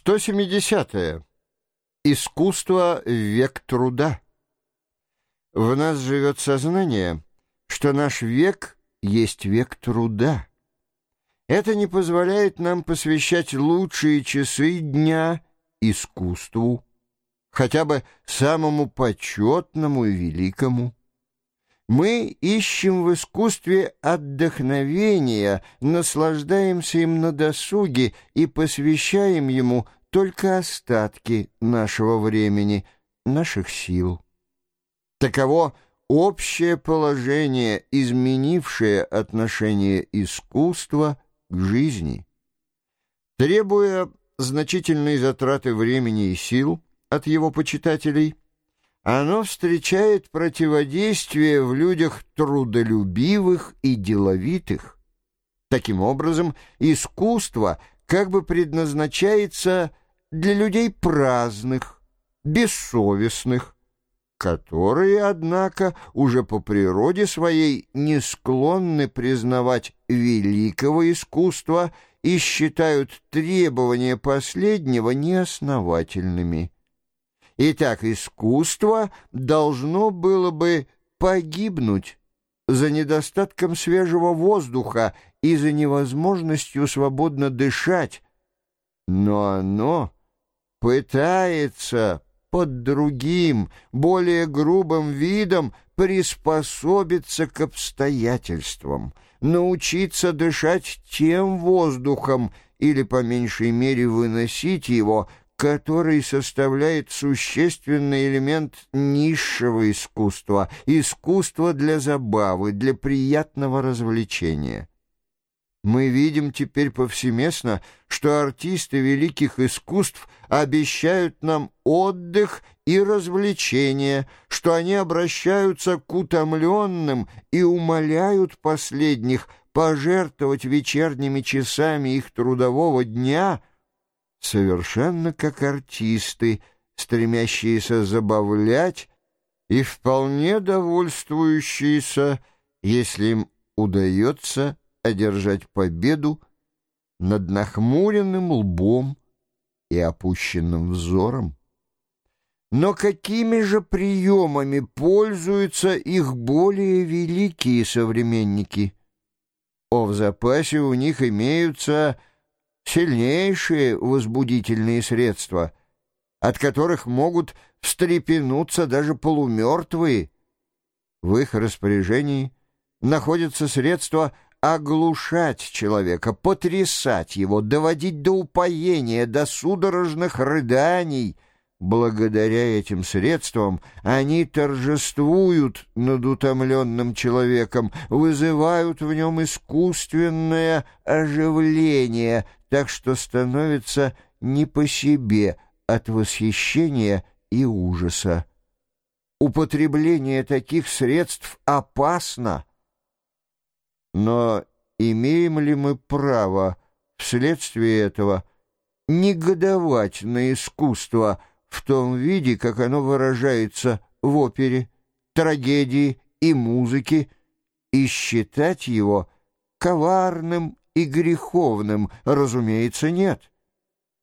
170. -е. Искусство век труда. В нас живет сознание, что наш век есть век труда. Это не позволяет нам посвящать лучшие часы дня искусству, хотя бы самому почетному и великому. Мы ищем в искусстве отдохновения, наслаждаемся им на досуге и посвящаем ему только остатки нашего времени, наших сил. Таково общее положение, изменившее отношение искусства к жизни. Требуя значительной затраты времени и сил от его почитателей, оно встречает противодействие в людях трудолюбивых и деловитых. Таким образом, искусство как бы предназначается для людей праздных, бессовестных, которые, однако, уже по природе своей не склонны признавать великого искусства и считают требования последнего неосновательными. Итак, искусство должно было бы погибнуть за недостатком свежего воздуха и за невозможностью свободно дышать, но оно пытается под другим, более грубым видом приспособиться к обстоятельствам, научиться дышать тем воздухом или, по меньшей мере, выносить его – который составляет существенный элемент низшего искусства, искусства для забавы, для приятного развлечения. Мы видим теперь повсеместно, что артисты великих искусств обещают нам отдых и развлечения, что они обращаются к утомленным и умоляют последних пожертвовать вечерними часами их трудового дня – совершенно как артисты, стремящиеся забавлять и вполне довольствующиеся, если им удается одержать победу над нахмуренным лбом и опущенным взором. Но какими же приемами пользуются их более великие современники? О, в запасе у них имеются сильнейшие возбудительные средства, от которых могут встрепенуться даже полумертвые. В их распоряжении находятся средства оглушать человека, потрясать его, доводить до упоения, до судорожных рыданий — Благодаря этим средствам они торжествуют над утомленным человеком, вызывают в нем искусственное оживление, так что становится не по себе от восхищения и ужаса. Употребление таких средств опасно. Но имеем ли мы право вследствие этого негодовать на искусство, в том виде, как оно выражается в опере, трагедии и музыке, и считать его коварным и греховным, разумеется, нет.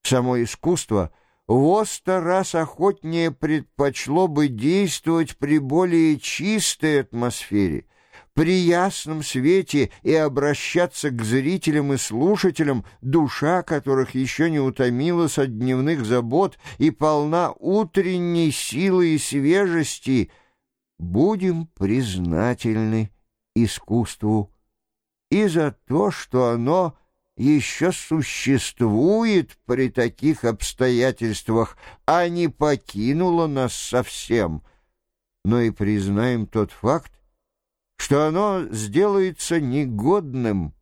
Само искусство во сто раз охотнее предпочло бы действовать при более чистой атмосфере — при ясном свете и обращаться к зрителям и слушателям, душа которых еще не утомилась от дневных забот и полна утренней силы и свежести, будем признательны искусству. И за то, что оно еще существует при таких обстоятельствах, а не покинуло нас совсем, но и признаем тот факт, что оно сделается негодным,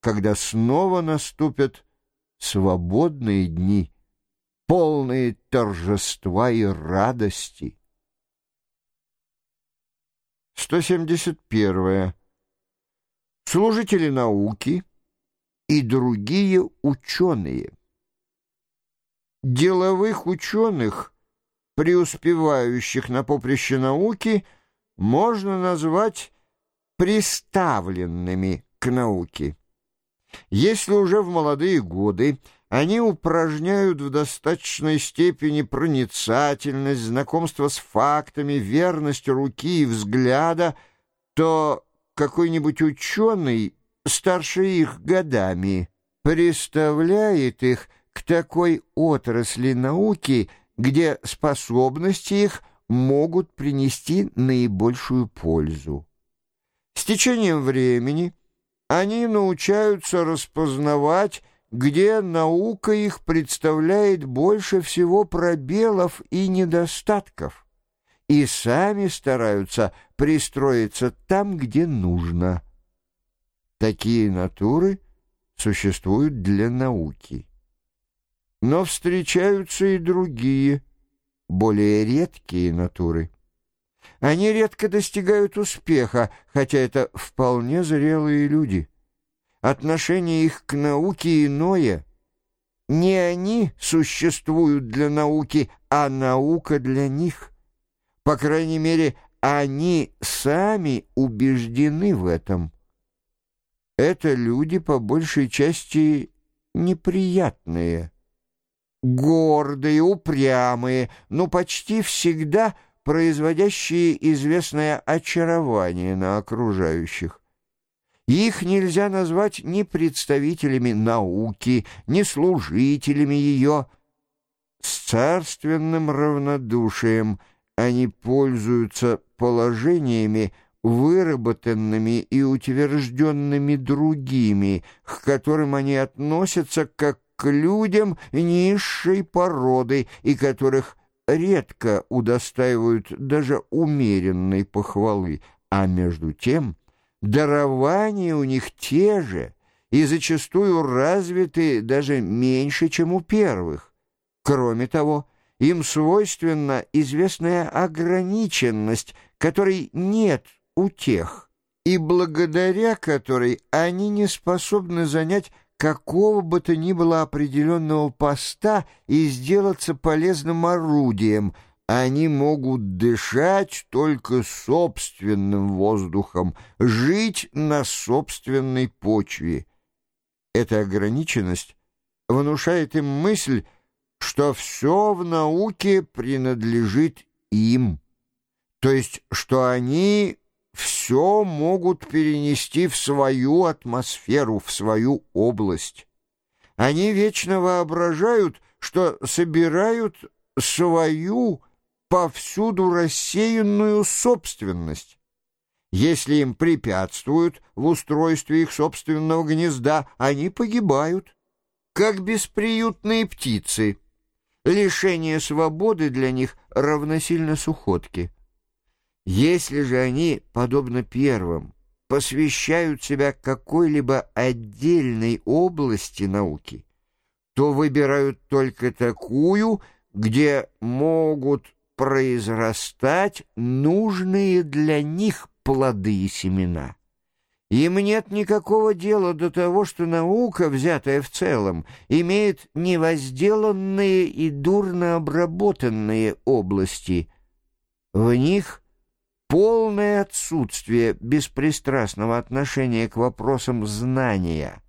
когда снова наступят свободные дни, полные торжества и радости. 171. Служители науки и другие ученые. Деловых ученых, преуспевающих на поприще науки, можно назвать приставленными к науке. Если уже в молодые годы они упражняют в достаточной степени проницательность, знакомство с фактами, верность руки и взгляда, то какой-нибудь ученый, старше их годами, представляет их к такой отрасли науки, где способности их могут принести наибольшую пользу. С течением времени они научаются распознавать, где наука их представляет больше всего пробелов и недостатков, и сами стараются пристроиться там, где нужно. Такие натуры существуют для науки. Но встречаются и другие, более редкие натуры. Они редко достигают успеха, хотя это вполне зрелые люди. Отношение их к науке иное. Не они существуют для науки, а наука для них. По крайней мере, они сами убеждены в этом. Это люди, по большей части, неприятные, гордые, упрямые, но почти всегда производящие известное очарование на окружающих. Их нельзя назвать ни представителями науки, ни служителями ее. С царственным равнодушием они пользуются положениями, выработанными и утвержденными другими, к которым они относятся как к людям низшей породы и которых редко удостаивают даже умеренной похвалы, а между тем дарования у них те же и зачастую развиты даже меньше, чем у первых. Кроме того, им свойственна известная ограниченность, которой нет у тех, и благодаря которой они не способны занять какого бы то ни было определенного поста и сделаться полезным орудием. Они могут дышать только собственным воздухом, жить на собственной почве. Эта ограниченность внушает им мысль, что все в науке принадлежит им, то есть что они все могут перенести в свою атмосферу, в свою область. Они вечно воображают, что собирают свою повсюду рассеянную собственность. Если им препятствуют в устройстве их собственного гнезда, они погибают, как бесприютные птицы. Лишение свободы для них равносильно сухотке. Если же они, подобно первым, посвящают себя какой-либо отдельной области науки, то выбирают только такую, где могут произрастать нужные для них плоды и семена. Им нет никакого дела до того, что наука, взятая в целом, имеет невозделанные и дурно обработанные области. В них полное отсутствие беспристрастного отношения к вопросам знания.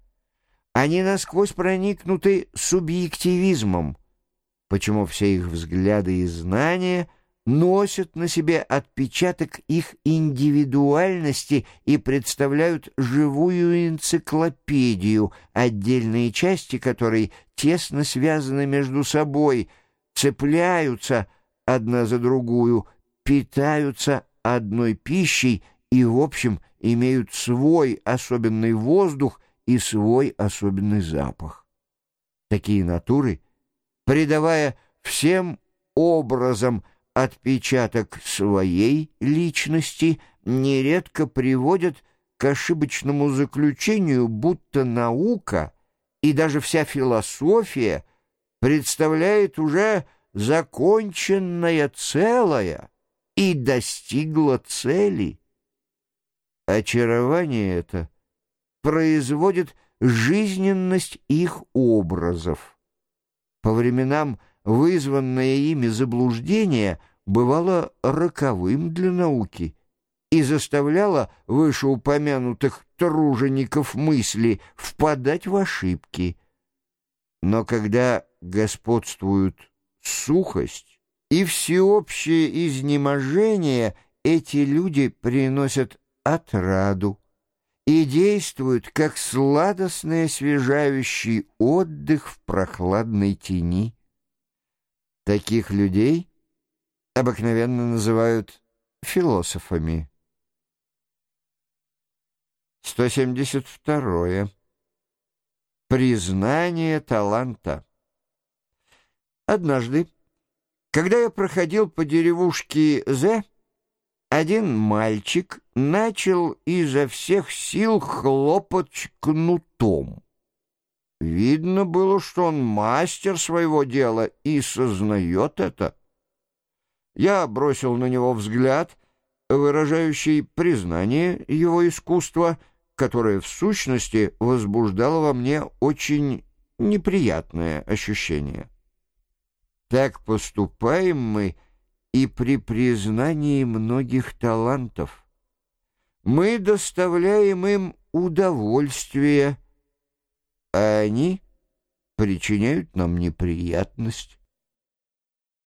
Они насквозь проникнуты субъективизмом, почему все их взгляды и знания носят на себе отпечаток их индивидуальности и представляют живую энциклопедию, отдельные части которой тесно связаны между собой, цепляются одна за другую, питаются одной пищей и, в общем, имеют свой особенный воздух и свой особенный запах. Такие натуры, придавая всем образом отпечаток своей личности, нередко приводят к ошибочному заключению, будто наука и даже вся философия представляет уже законченное целое, и достигла цели. Очарование это производит жизненность их образов. По временам вызванное ими заблуждение бывало роковым для науки и заставляло вышеупомянутых тружеников мысли впадать в ошибки. Но когда господствуют сухость и всеобщее изнеможение, эти люди приносят отраду и действуют как сладостный освежающий отдых в прохладной тени. Таких людей обыкновенно называют философами. 172. Признание таланта. Однажды, когда я проходил по деревушке З, один мальчик начал изо всех сил хлопать кнутом. Видно было, что он мастер своего дела и сознает это. Я бросил на него взгляд, выражающий признание его искусства, которое в сущности возбуждало во мне очень неприятное ощущение. Так поступаем мы и при признании многих талантов. Мы доставляем им удовольствие, а они причиняют нам неприятность.